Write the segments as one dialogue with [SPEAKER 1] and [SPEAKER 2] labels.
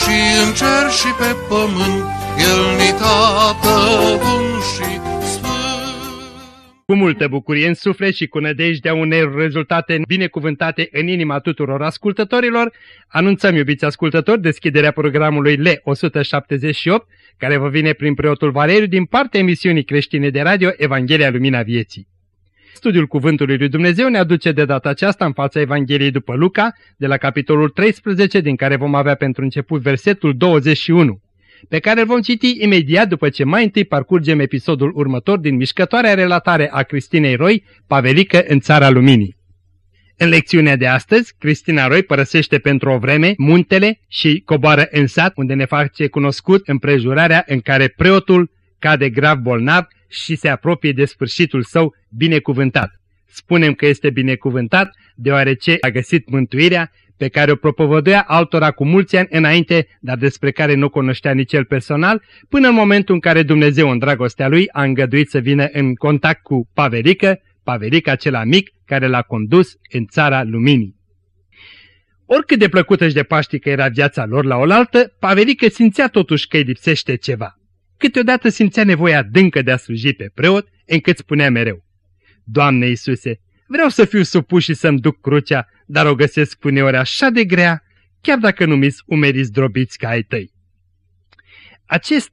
[SPEAKER 1] și în cer și pe pământ, El ni tată bun și
[SPEAKER 2] cu multă bucurie în suflet și cu nădejdea unei rezultate binecuvântate în inima tuturor ascultătorilor, anunțăm, iubiți ascultători, deschiderea programului L178, care vă vine prin preotul Valeriu din partea emisiunii creștine de radio Evanghelia Lumina Vieții. Studiul Cuvântului lui Dumnezeu ne aduce de data aceasta în fața Evangheliei după Luca, de la capitolul 13, din care vom avea pentru început versetul 21 pe care îl vom citi imediat după ce mai întâi parcurgem episodul următor din mișcătoarea relatare a Cristinei Roy, Pavelică în Țara Luminii. În lecțiunea de astăzi, Cristina Roy părăsește pentru o vreme muntele și coboară în sat, unde ne face cunoscut împrejurarea în care preotul cade grav bolnav și se apropie de sfârșitul său binecuvântat. Spunem că este binecuvântat deoarece a găsit mântuirea pe care o propovăduia altora cu mulți ani înainte, dar despre care nu cunoștea nici el personal, până în momentul în care Dumnezeu în dragostea lui a îngăduit să vină în contact cu Paverică, Paverică acela mic care l-a condus în țara luminii. Oricât de plăcută și de paștică era viața lor la oaltă, Paverică simțea totuși că îi lipsește ceva. Câteodată simțea nevoia adâncă de a sluji pe preot, încât spunea mereu, Doamne Iisuse, vreau să fiu supus și să-mi duc crucea, dar o găsesc uneori așa de grea, chiar dacă nu mi umerii zdrobiți ca ai tăi. Acest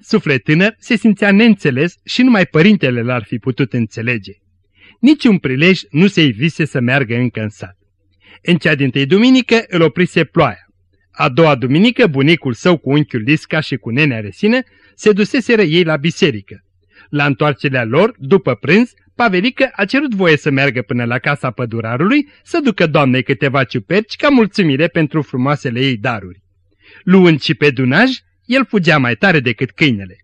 [SPEAKER 2] suflet tânăr se simțea neînțeles și numai părintele l-ar fi putut înțelege. Niciun prilej nu se-i vise să meargă încă în sat. În cea din tâi duminică îl oprise ploaia. A doua duminică bunicul său cu unchiul Lisca și cu nenea Resină se duseseră ei la biserică. La întoarcerea lor, după prânz, Pavelică a cerut voie să meargă până la casa pădurarului să ducă doamnei câteva ciuperci ca mulțumire pentru frumoasele ei daruri. Luând și pe dunaj, el fugea mai tare decât câinele.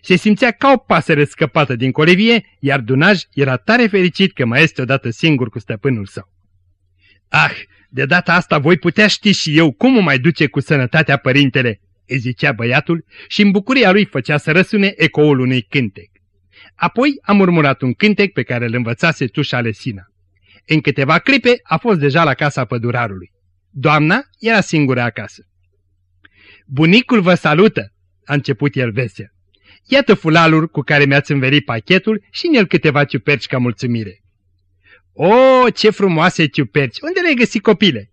[SPEAKER 2] Se simțea ca o pasăre scăpată din colevie, iar Dunaj era tare fericit că mai este odată singur cu stăpânul său. Ah, de data asta voi putea ști și eu cum o mai duce cu sănătatea părintele, îi zicea băiatul și în bucuria lui făcea să răsune ecoul unui cântec. Apoi a murmurat un cântec pe care îl învățase tușa Lesina. În câteva clipe a fost deja la casa pădurarului. Doamna era singură acasă. Bunicul vă salută, a început el vesel. Iată fulalul cu care mi-ați înverit pachetul și în el câteva ciuperci ca mulțumire. O, ce frumoase ciuperci! Unde le-ai găsit copile?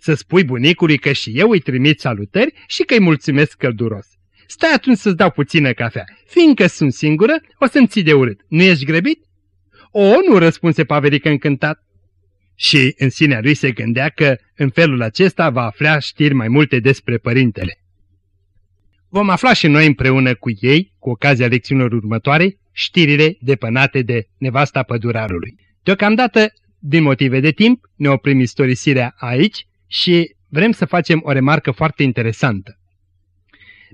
[SPEAKER 2] Să spui bunicului că și eu îi trimit salutări și că îi mulțumesc călduros. Stai atunci să-ți dau puțină cafea. Fiindcă sunt singură, o să-mi ții de urât. Nu ești grăbit? O, nu, răspunse Paverică încântat. Și în sinea lui se gândea că în felul acesta va afla știri mai multe despre părintele. Vom afla și noi împreună cu ei, cu ocazia lecțiunilor următoare, știrile depănate de nevasta pădurarului. Deocamdată, din motive de timp, ne oprim istorisirea aici și vrem să facem o remarcă foarte interesantă.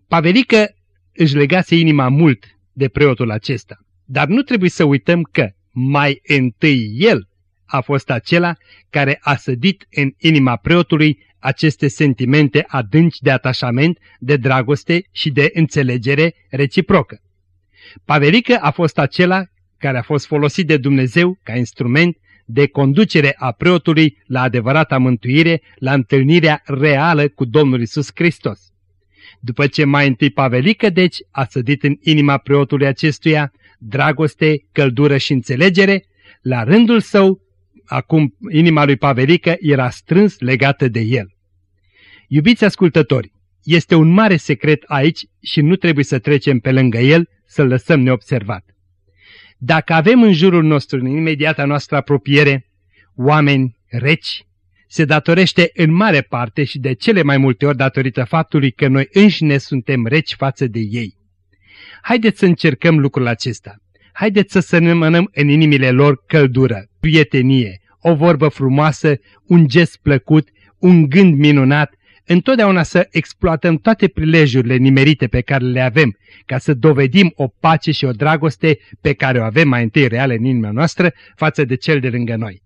[SPEAKER 2] Pavelică își legase inima mult de preotul acesta, dar nu trebuie să uităm că mai întâi el a fost acela care a sădit în inima preotului aceste sentimente adânci de atașament, de dragoste și de înțelegere reciprocă. Pavelică a fost acela care a fost folosit de Dumnezeu ca instrument de conducere a preotului la adevărata mântuire, la întâlnirea reală cu Domnul Isus Hristos. După ce mai întâi Pavelică, deci, a sădit în inima preotului acestuia dragoste, căldură și înțelegere, la rândul său, acum inima lui Pavelică era strâns legată de el. Iubiți ascultători, este un mare secret aici și nu trebuie să trecem pe lângă el, să-l lăsăm neobservat. Dacă avem în jurul nostru, în imediata noastră apropiere, oameni reci, se datorește în mare parte și de cele mai multe ori datorită faptului că noi înșine suntem reci față de ei. Haideți să încercăm lucrul acesta. Haideți să sănămânăm în inimile lor căldură, prietenie, o vorbă frumoasă, un gest plăcut, un gând minunat, întotdeauna să exploatăm toate prilejurile nimerite pe care le avem, ca să dovedim o pace și o dragoste pe care o avem mai întâi reală în inima noastră față de cel de lângă noi.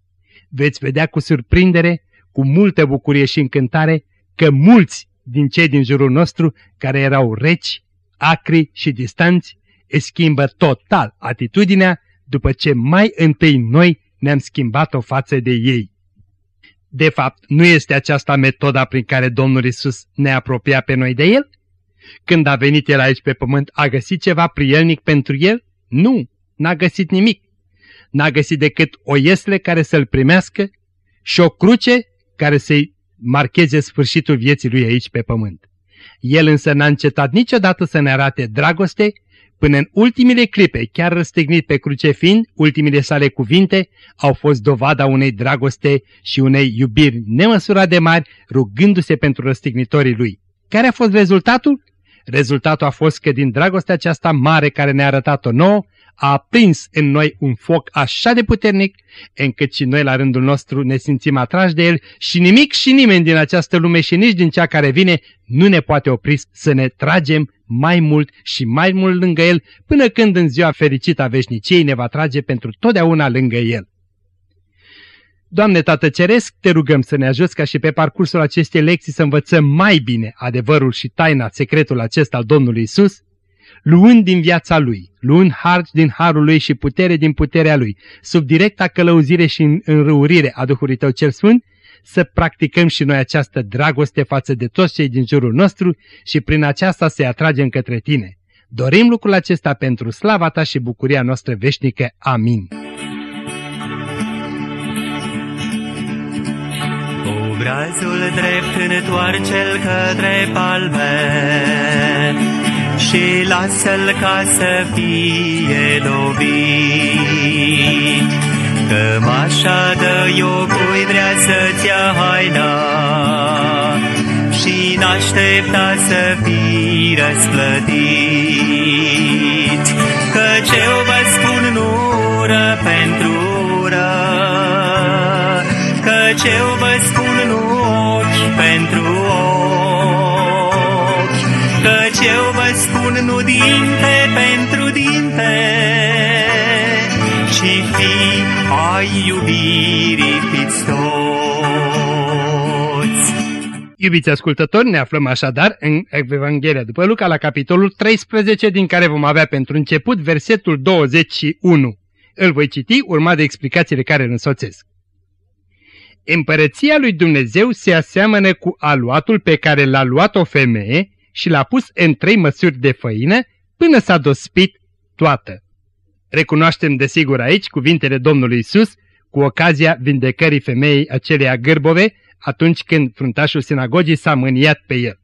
[SPEAKER 2] Veți vedea cu surprindere, cu multă bucurie și încântare, că mulți din cei din jurul nostru, care erau reci, acri și distanți, își schimbă total atitudinea după ce mai întâi noi ne-am schimbat-o față de ei. De fapt, nu este aceasta metoda prin care Domnul Isus ne apropia pe noi de El? Când a venit El aici pe pământ, a găsit ceva prielnic pentru El? Nu, n-a găsit nimic. N-a găsit decât o iesle care să-L primească și o cruce care să-i marcheze sfârșitul vieții Lui aici pe pământ. El însă n-a încetat niciodată să ne arate dragoste, Până în ultimile clipe, chiar răstignit pe cruce fiind, ultimile sale cuvinte au fost dovada unei dragoste și unei iubiri nemăsurat de mari, rugându-se pentru răstignitorii lui. Care a fost rezultatul? Rezultatul a fost că din dragostea aceasta mare care ne-a arătat-o nouă, a aprins în noi un foc așa de puternic, încât și noi la rândul nostru ne simțim atrași de el și nimic și nimeni din această lume și nici din cea care vine nu ne poate opri să ne tragem mai mult și mai mult lângă el, până când în ziua fericită a veșniciei ne va trage pentru totdeauna lângă el. Doamne Tată Ceresc, te rugăm să ne ajuți ca și pe parcursul acestei lecții să învățăm mai bine adevărul și taina, secretul acesta al Domnului Isus, luând din viața Lui, luând har din harul Lui și putere din puterea Lui, sub directa călăuzire și înrăurire a Duhului Tău cel Sfânt, să practicăm și noi această dragoste față de toți cei din jurul nostru și prin aceasta să-i atragem către Tine. Dorim lucrul acesta pentru slava Ta și bucuria noastră veșnică. Amin.
[SPEAKER 3] Obrazul drept întoarce-l către palme și lasă-l ca să fie lovit. Cămașa de iocui vrea să-ți ia haina și n-aștepta să fii răsplătit. Căci eu vă spun nu ură pentru ură, Căci eu vă spun nu ochi pentru nu dinte pentru dinte, și fi ai iubirii fiți toți.
[SPEAKER 2] Iubiți ascultători, ne aflăm așadar în Evanghelia după Luca la capitolul 13, din care vom avea pentru început versetul 21. Îl voi citi, urmat de explicațiile care îl însoțesc. Împărăția lui Dumnezeu se aseamănă cu aluatul pe care l-a luat o femeie și l-a pus în trei măsuri de făină până s-a dospit toată. Recunoaștem desigur aici cuvintele Domnului Isus cu ocazia vindecării femeii aceleia gârbove atunci când fruntașul sinagogii s-a mâniat pe el.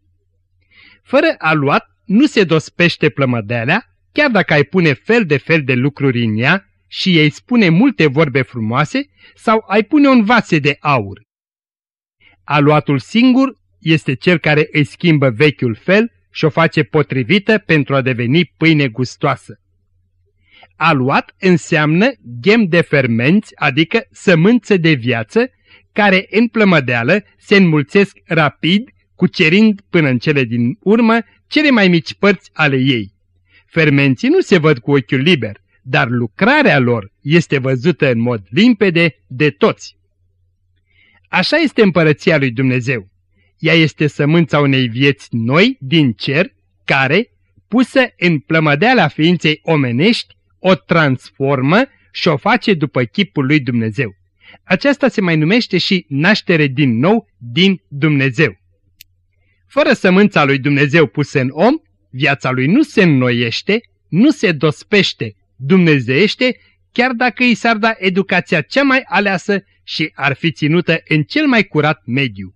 [SPEAKER 2] Fără aluat nu se dospește plămădealea, chiar dacă ai pune fel de fel de lucruri în ea și ei spune multe vorbe frumoase sau ai pune un vase de aur. Aluatul singur este cel care îi schimbă vechiul fel și o face potrivită pentru a deveni pâine gustoasă. Aluat înseamnă gem de fermenți, adică sămânță de viață, care în plămădeală se înmulțesc rapid, cucerind până în cele din urmă cele mai mici părți ale ei. Fermenții nu se văd cu ochiul liber, dar lucrarea lor este văzută în mod limpede de toți. Așa este împărăția lui Dumnezeu. Ea este sămânța unei vieți noi din cer, care, pusă în plămădeala ființei omenești, o transformă și o face după chipul lui Dumnezeu. Aceasta se mai numește și naștere din nou din Dumnezeu. Fără sămânța lui Dumnezeu pusă în om, viața lui nu se înnoiește, nu se dospește, dumnezeiește, chiar dacă îi s-ar da educația cea mai aleasă și ar fi ținută în cel mai curat mediu.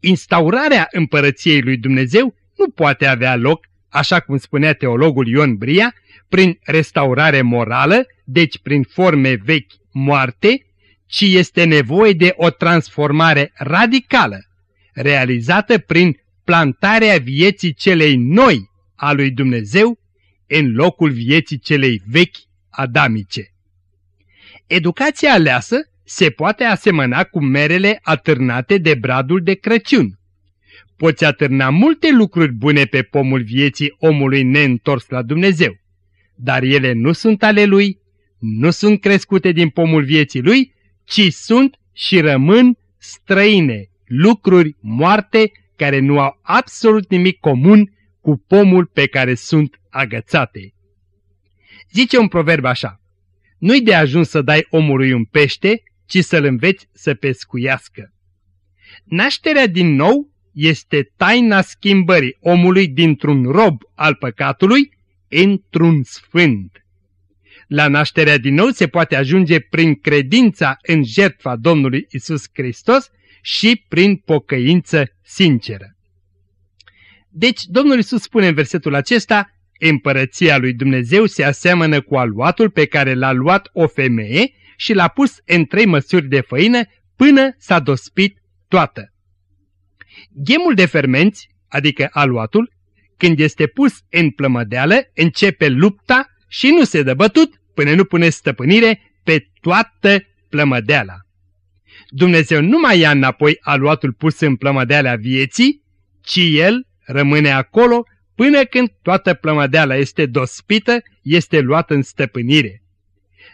[SPEAKER 2] Instaurarea împărăției lui Dumnezeu nu poate avea loc, așa cum spunea teologul Ion Bria, prin restaurare morală, deci prin forme vechi moarte, ci este nevoie de o transformare radicală, realizată prin plantarea vieții celei noi a lui Dumnezeu în locul vieții celei vechi adamice. Educația aleasă se poate asemăna cu merele atârnate de bradul de Crăciun. poți atârna multe lucruri bune pe pomul vieții omului neîntors la Dumnezeu, dar ele nu sunt ale lui, nu sunt crescute din pomul vieții lui, ci sunt și rămân străine, lucruri moarte care nu au absolut nimic comun cu pomul pe care sunt agățate. Zice un proverb așa, nu-i de ajuns să dai omului un pește, ci să-l înveți să pescuiască. Nașterea din nou este taina schimbării omului dintr-un rob al păcatului într-un sfânt. La nașterea din nou se poate ajunge prin credința în jertfa Domnului Isus Hristos și prin pocăință sinceră. Deci Domnul Isus spune în versetul acesta, Împărăția lui Dumnezeu se aseamănă cu aluatul pe care l-a luat o femeie și l-a pus în trei măsuri de făină până s-a dospit toată. Ghemul de fermenți, adică aluatul, când este pus în plămădeală, începe lupta și nu se dă bătut până nu pune stăpânire pe toată plămădeala. Dumnezeu nu mai ia înapoi aluatul pus în plămădeala vieții, ci el rămâne acolo până când toată plămădeala este dospită, este luată în stăpânire.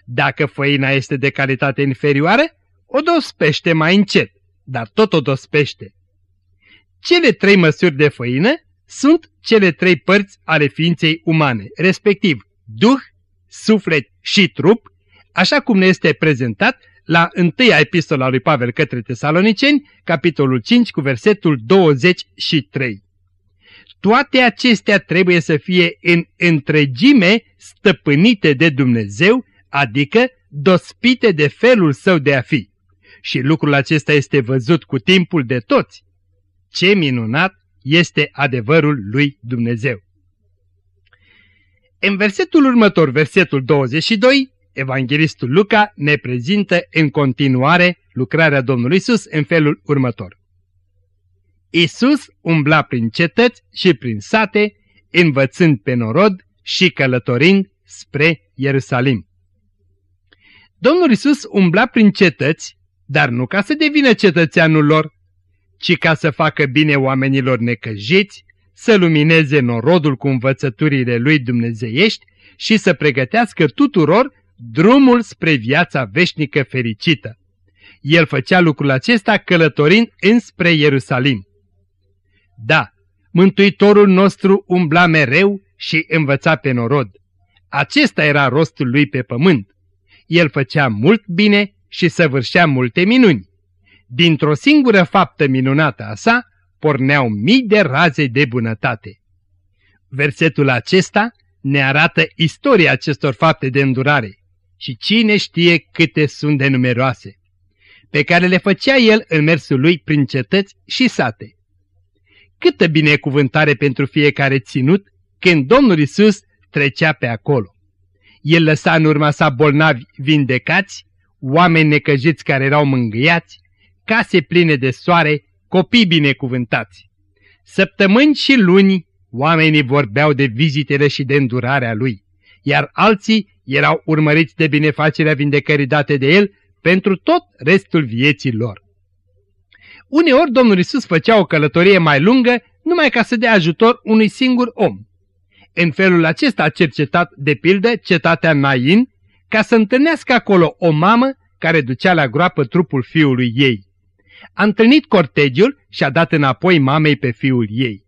[SPEAKER 2] Dacă făina este de calitate inferioară, o dospește mai încet, dar tot o dospește. Cele trei măsuri de făină sunt cele trei părți ale ființei umane, respectiv duh, suflet și trup, așa cum ne este prezentat la întâia epistola lui Pavel către tesaloniceni, capitolul 5 cu versetul 23. Toate acestea trebuie să fie în întregime stăpânite de Dumnezeu, adică dospite de felul său de a fi. Și lucrul acesta este văzut cu timpul de toți. Ce minunat este adevărul lui Dumnezeu! În versetul următor, versetul 22, Evanghelistul Luca ne prezintă în continuare lucrarea Domnului Isus în felul următor. Isus umbla prin cetăți și prin sate, învățând pe norod și călătorind spre Ierusalim. Domnul Isus umbla prin cetăți, dar nu ca să devină cetățeanul lor, ci ca să facă bine oamenilor necăjiți, să lumineze norodul cu învățăturile lui dumnezeiești și să pregătească tuturor drumul spre viața veșnică fericită. El făcea lucrul acesta călătorind înspre Ierusalim. Da, Mântuitorul nostru umbla mereu și învăța pe norod. Acesta era rostul lui pe pământ. El făcea mult bine și săvârșea multe minuni. Dintr-o singură faptă minunată a sa, porneau mii de raze de bunătate. Versetul acesta ne arată istoria acestor fapte de îndurare și cine știe câte sunt de numeroase, pe care le făcea el în mersul lui prin cetăți și sate. Câtă binecuvântare pentru fiecare ținut când Domnul Isus trecea pe acolo. El lăsa în urma sa bolnavi vindecați, oameni necăjiți care erau mângâiați, case pline de soare, copii binecuvântați. Săptămâni și luni oamenii vorbeau de vizitele și de îndurarea lui, iar alții erau urmăriți de binefacerea vindecării date de el pentru tot restul vieții lor. Uneori Domnul Isus făcea o călătorie mai lungă numai ca să dea ajutor unui singur om. În felul acesta a cercetat, de pildă, cetatea Nain, ca să întâlnească acolo o mamă care ducea la groapă trupul fiului ei. A întâlnit cortegiul și a dat înapoi mamei pe fiul ei.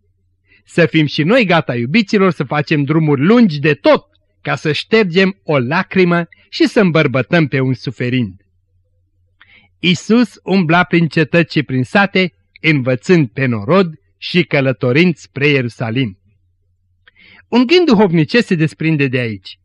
[SPEAKER 2] Să fim și noi gata, iubiților, să facem drumuri lungi de tot, ca să ștergem o lacrimă și să îmbărbătăm pe un suferind. Isus umbla prin cetăți și prin sate, învățând pe norod și călătorind spre Ierusalim. Un gând duhovnicesc se desprinde de aici.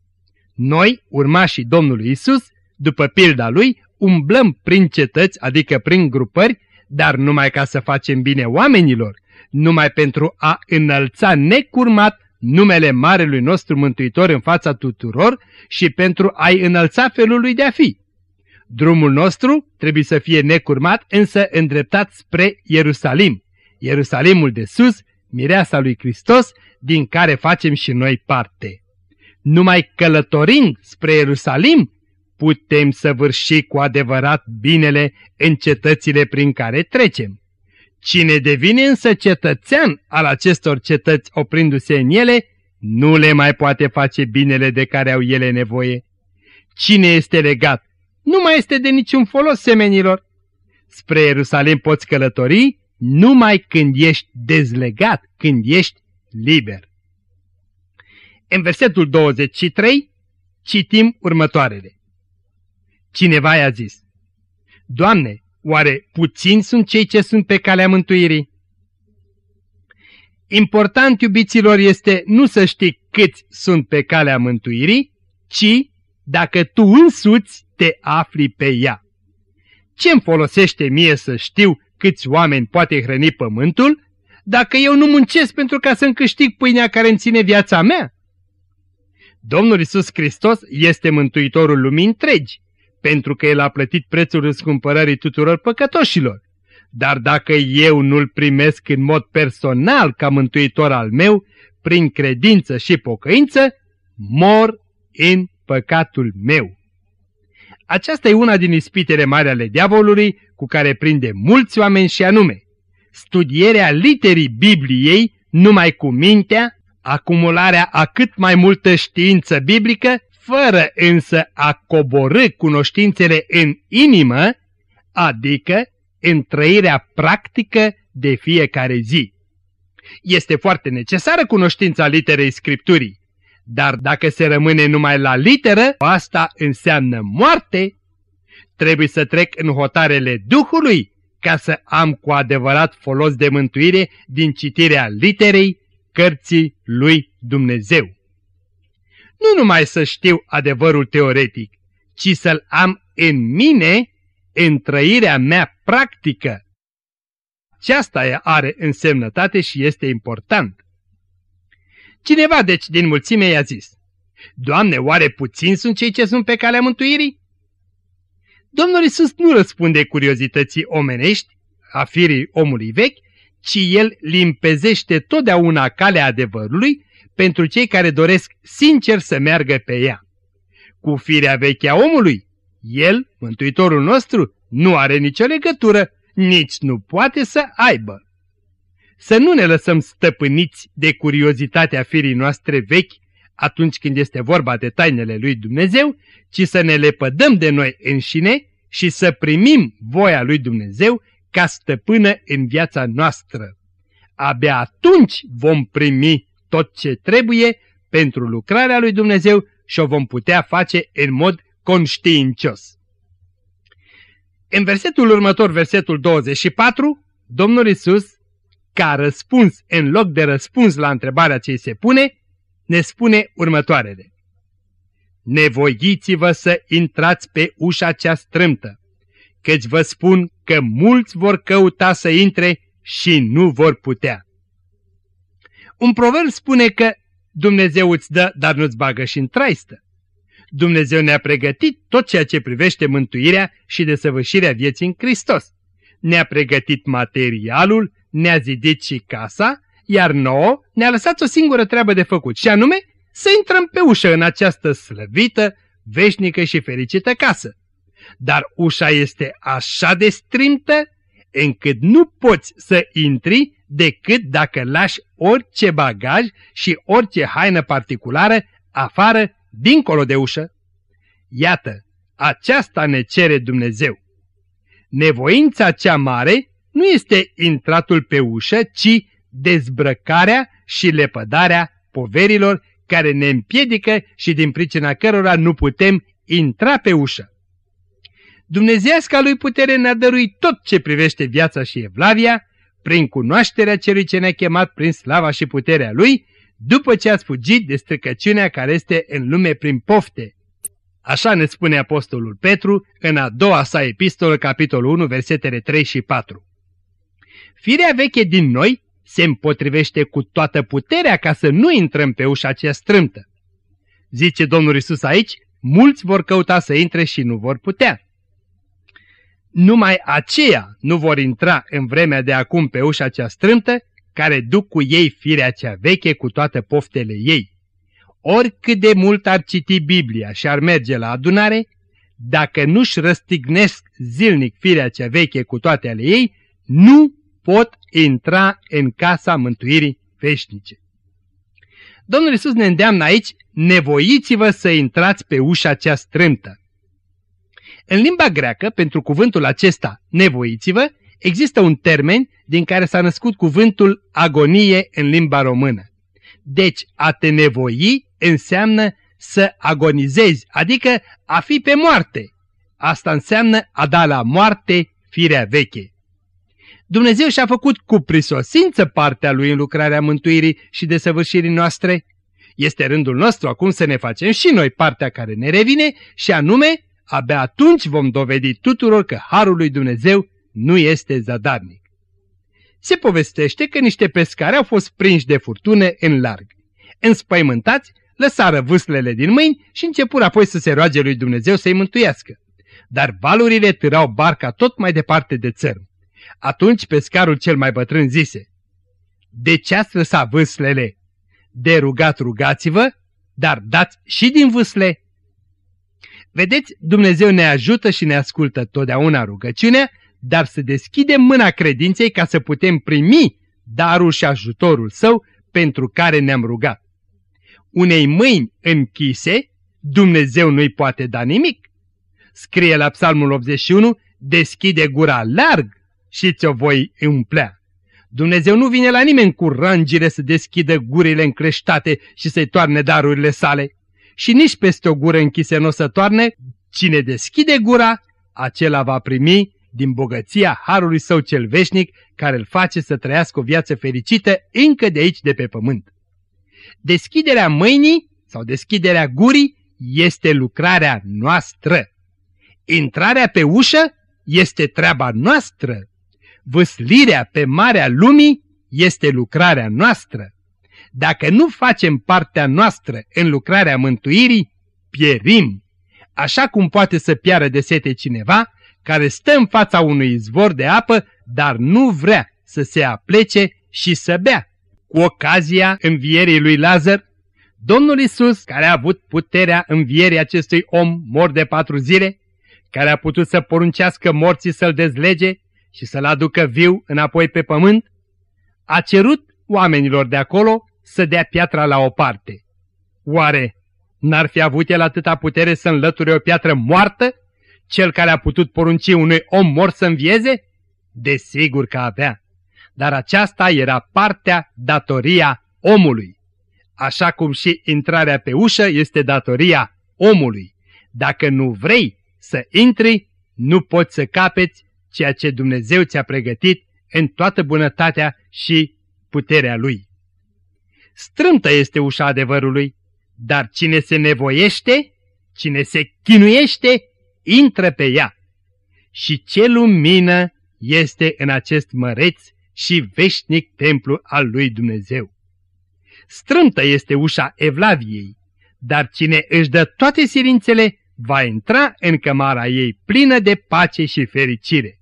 [SPEAKER 2] Noi, urmașii Domnului Isus, după pilda lui, umblăm prin cetăți, adică prin grupări, dar numai ca să facem bine oamenilor, numai pentru a înălța necurmat numele Marelui nostru Mântuitor în fața tuturor și pentru a-i înălța felul lui de a fi. Drumul nostru trebuie să fie necurmat, însă îndreptat spre Ierusalim, Ierusalimul de sus, mireasa lui Hristos, din care facem și noi parte. Numai călătorind spre Ierusalim, putem săvârși cu adevărat binele în cetățile prin care trecem. Cine devine însă cetățean al acestor cetăți oprindu-se în ele, nu le mai poate face binele de care au ele nevoie. Cine este legat nu mai este de niciun folos semenilor. Spre Ierusalim poți călători numai când ești dezlegat, când ești liber. În versetul 23 citim următoarele. Cineva i-a zis, Doamne, oare puțini sunt cei ce sunt pe calea mântuirii? Important, iubiților, este nu să știi câți sunt pe calea mântuirii, ci dacă tu însuți te afli pe ea. Ce-mi folosește mie să știu câți oameni poate hrăni pământul, dacă eu nu muncesc pentru ca să-mi câștig pâinea care îmi ține viața mea? Domnul Isus Hristos este Mântuitorul lumii întregi, pentru că El a plătit prețul răscumpărării tuturor păcătoșilor. Dar dacă eu nu-L primesc în mod personal ca Mântuitor al meu, prin credință și pocăință, mor în păcatul meu. Aceasta e una din ispitele mari ale diavolului cu care prinde mulți oameni și anume studierea literii Bibliei numai cu mintea, acumularea a cât mai multă știință biblică, fără însă a coborâ cunoștințele în inimă, adică în trăirea practică de fiecare zi. Este foarte necesară cunoștința literei Scripturii, dar dacă se rămâne numai la literă, asta înseamnă moarte. Trebuie să trec în hotarele Duhului ca să am cu adevărat folos de mântuire din citirea literei cărții lui Dumnezeu. Nu numai să știu adevărul teoretic, ci să-l am în mine, în trăirea mea practică. Aceasta are însemnătate și este important. Cineva deci din mulțime i-a zis, Doamne, oare puțini sunt cei ce sunt pe calea mântuirii? Domnul Isus nu răspunde curiozității omenești, a firii omului vechi, ci el limpezește totdeauna calea adevărului pentru cei care doresc sincer să meargă pe ea. Cu firea veche a omului, el, Mântuitorul nostru, nu are nicio legătură, nici nu poate să aibă să nu ne lăsăm stăpâniți de curiozitatea firii noastre vechi atunci când este vorba de tainele lui Dumnezeu, ci să ne lepădăm de noi înșine și să primim voia lui Dumnezeu ca stăpână în viața noastră. Abia atunci vom primi tot ce trebuie pentru lucrarea lui Dumnezeu și o vom putea face în mod conștiincios. În versetul următor, versetul 24, Domnul Isus ca răspuns în loc de răspuns la întrebarea ce se pune, ne spune următoarele. Nevoiți-vă să intrați pe ușa cea strâmtă, căci vă spun că mulți vor căuta să intre și nu vor putea. Un proverb spune că Dumnezeu îți dă, dar nu-ți bagă și în traistă. Dumnezeu ne-a pregătit tot ceea ce privește mântuirea și desăvârșirea vieții în Hristos. Ne-a pregătit materialul, ne-a zidit și casa, iar nouă ne-a lăsat o singură treabă de făcut, și anume să intrăm pe ușă în această slăvită, veșnică și fericită casă. Dar ușa este așa de strimtă încât nu poți să intri decât dacă lași orice bagaj și orice haină particulară afară, dincolo de ușă. Iată, aceasta ne cere Dumnezeu. Nevoința cea mare nu este intratul pe ușă, ci dezbrăcarea și lepădarea poverilor care ne împiedică și din pricina cărora nu putem intra pe ușă. Dumnezeiasca lui putere ne-a dăruit tot ce privește viața și evlavia, prin cunoașterea celui ce ne-a chemat prin slava și puterea lui, după ce a fugit de stricăciunea care este în lume prin pofte. Așa ne spune Apostolul Petru în a doua sa epistolă, capitolul 1, versetele 3 și 4. Firea veche din noi se împotrivește cu toată puterea ca să nu intrăm pe ușa aceea strâmtă. Zice Domnul Isus aici, mulți vor căuta să intre și nu vor putea. Numai aceia nu vor intra în vremea de acum pe ușa cea strâmtă, care duc cu ei firea cea veche cu toate poftele ei. Oricât de mult ar citi Biblia și ar merge la adunare, dacă nu-și răstignesc zilnic firea cea veche cu toate ale ei, nu pot intra în casa mântuirii veșnice. Domnul Iisus ne îndeamnă aici, nevoiți-vă să intrați pe ușa cea strâmtă. În limba greacă, pentru cuvântul acesta, nevoiți-vă, există un termen din care s-a născut cuvântul agonie în limba română. Deci, a te nevoi înseamnă să agonizezi, adică a fi pe moarte. Asta înseamnă a da la moarte firea veche. Dumnezeu și-a făcut cu prisosință partea Lui în lucrarea mântuirii și desăvârșirii noastre. Este rândul nostru acum să ne facem și noi partea care ne revine și anume, abia atunci vom dovedi tuturor că Harul lui Dumnezeu nu este zadarnic. Se povestește că niște pescari au fost prinși de furtune în larg. Înspăimântați, lăsară vâslele din mâini și începură apoi să se roage lui Dumnezeu să-i mântuiască. Dar valurile târau barca tot mai departe de țărm. Atunci pescarul cel mai bătrân zise, De ce ați lăsat vâslele? De rugat rugați-vă, dar dați și din vâsle. Vedeți, Dumnezeu ne ajută și ne ascultă totdeauna rugăciunea, dar să deschidem mâna credinței ca să putem primi darul și ajutorul său pentru care ne-am rugat. Unei mâini închise, Dumnezeu nu-i poate da nimic. Scrie la Psalmul 81, deschide gura larg și ți-o voi umplea. Dumnezeu nu vine la nimeni cu rangire să deschidă gurile încreștate și să-i toarne darurile sale. Și nici peste o gură închisă nu o să toarne, cine deschide gura, acela va primi din bogăția Harului Său cel veșnic, care îl face să trăiască o viață fericită încă de aici de pe pământ. Deschiderea mâinii sau deschiderea gurii este lucrarea noastră. Intrarea pe ușă este treaba noastră. Văslirea pe marea lumii este lucrarea noastră. Dacă nu facem partea noastră în lucrarea mântuirii, pierim. Așa cum poate să piară de sete cineva care stă în fața unui izvor de apă, dar nu vrea să se aplece și să bea. Cu ocazia învierii lui Lazar, Domnul Isus, care a avut puterea învierii acestui om mor de patru zile, care a putut să poruncească morții să-l dezlege și să-l aducă viu înapoi pe pământ, a cerut oamenilor de acolo să dea piatra la o parte. Oare n-ar fi avut el atâta putere să înlăture o piatră moartă cel care a putut porunci unui om mor să învieze? Desigur că avea. Dar aceasta era partea, datoria omului. Așa cum și intrarea pe ușă este datoria omului. Dacă nu vrei să intri, nu poți să capeți ceea ce Dumnezeu ți-a pregătit în toată bunătatea și puterea Lui. Strântă este ușa adevărului, dar cine se nevoiește, cine se chinuiește, intră pe ea. Și ce lumină este în acest măreț și veșnic templu al lui Dumnezeu. Strântă este ușa Evlaviei, dar cine își dă toate silințele va intra în cămara ei plină de pace și fericire.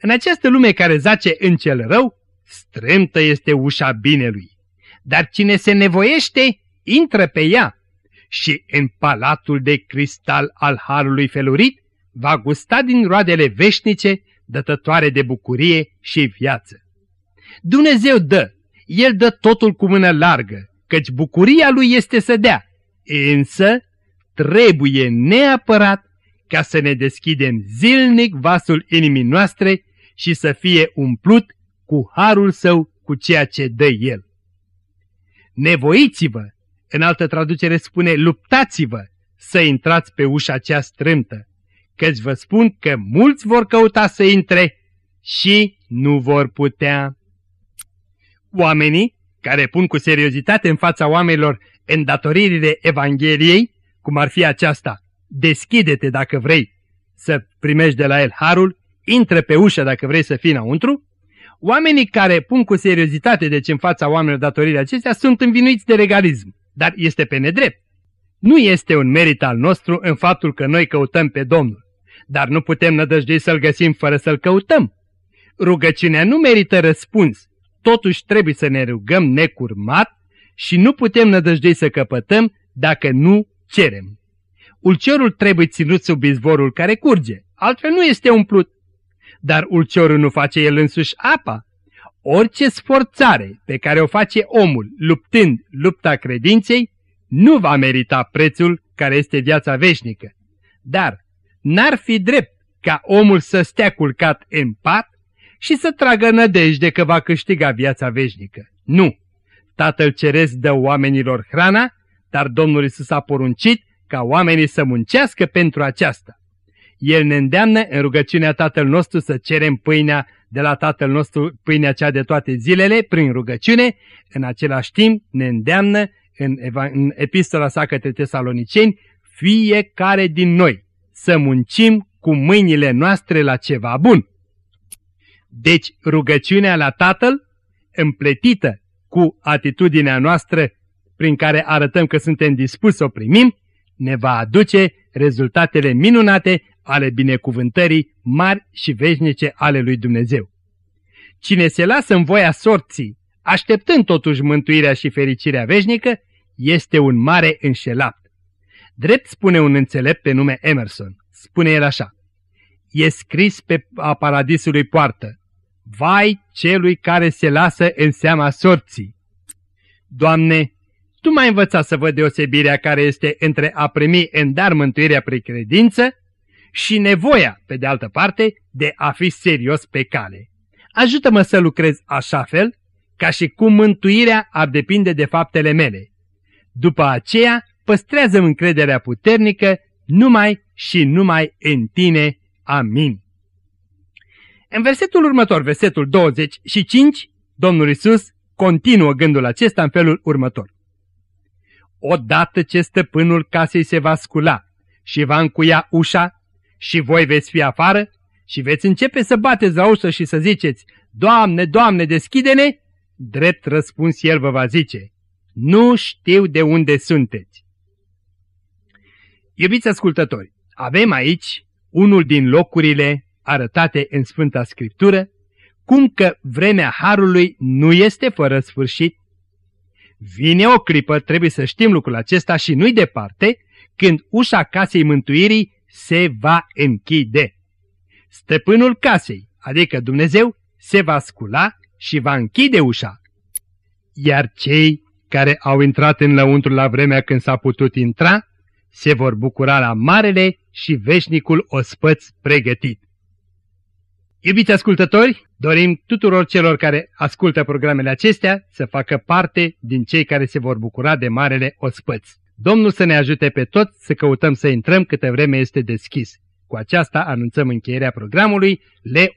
[SPEAKER 2] În această lume care zace în cel rău, strâmtă este ușa binelui, dar cine se nevoiește, intră pe ea. Și în palatul de cristal al Harului Felurit va gusta din roadele veșnice, dătătoare de bucurie și viață. Dumnezeu dă, El dă totul cu mână largă, căci bucuria Lui este să dea, însă trebuie neapărat ca să ne deschidem zilnic vasul inimii noastre și să fie umplut cu harul său, cu ceea ce dă El. Nevoiți-vă în altă traducere spune, luptați-vă să intrați pe ușa cea strâmtă, căci vă spun că mulți vor căuta să intre și nu vor putea. Oamenii care pun cu seriozitate în fața oamenilor îndatoririle Evangheliei, cum ar fi aceasta, deschide-te dacă vrei să primești de la el harul, intră pe ușă dacă vrei să fii înăuntru, oamenii care pun cu seriozitate deci în fața oamenilor datoriile acestea sunt învinuiți de legalism dar este pe nedrept. Nu este un merit al nostru în faptul că noi căutăm pe Domnul, dar nu putem nădăjdui să-L găsim fără să-L căutăm. Rugăciunea nu merită răspuns, totuși trebuie să ne rugăm necurmat și nu putem nădăjdui să căpătăm dacă nu cerem. Ulciorul trebuie ținut sub izvorul care curge, altfel nu este umplut. Dar ulciorul nu face el însuși apa. Orice sforțare pe care o face omul luptând lupta credinței, nu va merita prețul care este viața veșnică. Dar n-ar fi drept ca omul să stea culcat în pat și să tragă nădejde că va câștiga viața veșnică. Nu! Tatăl Ceresc dă oamenilor hrana, dar Domnul Isus a poruncit ca oamenii să muncească pentru aceasta. El ne îndeamnă în rugăciunea Tatăl nostru să cerem pâinea de la Tatăl nostru, pâinea cea de toate zilele, prin rugăciune, în același timp ne îndeamnă în, în epistola sa către tesaloniceni, fiecare din noi să muncim cu mâinile noastre la ceva bun. Deci rugăciunea la Tatăl, împletită cu atitudinea noastră prin care arătăm că suntem dispuși să o primim, ne va aduce rezultatele minunate ale binecuvântării mari și veșnice ale lui Dumnezeu. Cine se lasă în voia sorții, așteptând totuși mântuirea și fericirea veșnică, este un mare înșelat. Drept spune un înțelept pe nume Emerson, spune el așa, e scris pe a paradisului poartă, vai celui care se lasă în seama sorții. Doamne, Tu m-ai învățat să văd deosebirea care este între a primi în dar mântuirea prin credință și nevoia, pe de altă parte, de a fi serios pe cale. Ajută-mă să lucrez așa fel, ca și cum mântuirea ar depinde de faptele mele. După aceea, păstrează încrederea puternică numai și numai în tine. Amin. În versetul următor, versetul 25, Domnul Isus continuă gândul acesta în felul următor. Odată ce stăpânul casei se va scula și va încuia ușa și voi veți fi afară și veți începe să bateți la ușă și să ziceți, Doamne, Doamne, deschide-ne, drept răspuns el vă va zice, nu știu de unde sunteți. Iubiți ascultători, avem aici unul din locurile arătate în Sfânta Scriptură, cum că vremea Harului nu este fără sfârșit. Vine o clipă, trebuie să știm lucrul acesta și nu-i departe, când ușa casei mântuirii se va închide. Stăpânul casei, adică Dumnezeu, se va scula și va închide ușa. Iar cei care au intrat în lăuntru la vremea când s-a putut intra, se vor bucura la marele și veșnicul ospăț pregătit. Iubiți ascultători, dorim tuturor celor care ascultă programele acestea să facă parte din cei care se vor bucura de marele ospăț. Domnul să ne ajute pe toți să căutăm să intrăm câte vreme este deschis. Cu aceasta anunțăm încheierea programului L178.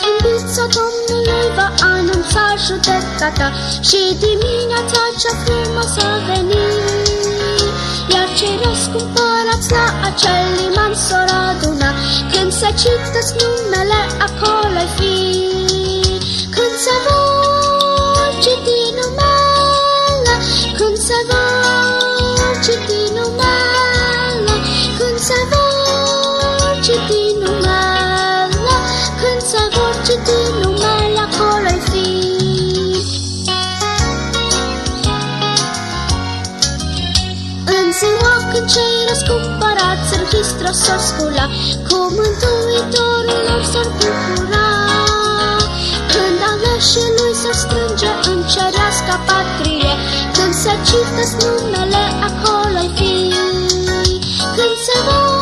[SPEAKER 4] Trâmbița Domnului va anunța judecata și dimineața cea frumoasă veni. Iar cei răscumpărați la acel liman s-or aduna, când se citesc numele acolo fi. Când se vor citi numele, când se vor citi numele, când se vor citi răscumpărați în Hristos s-or scula, cu Mântuitorul lor s-or bucura. Când aleșii lui s-or strânge în cerească patrie, când se citesc numele acolo fi. Când se vor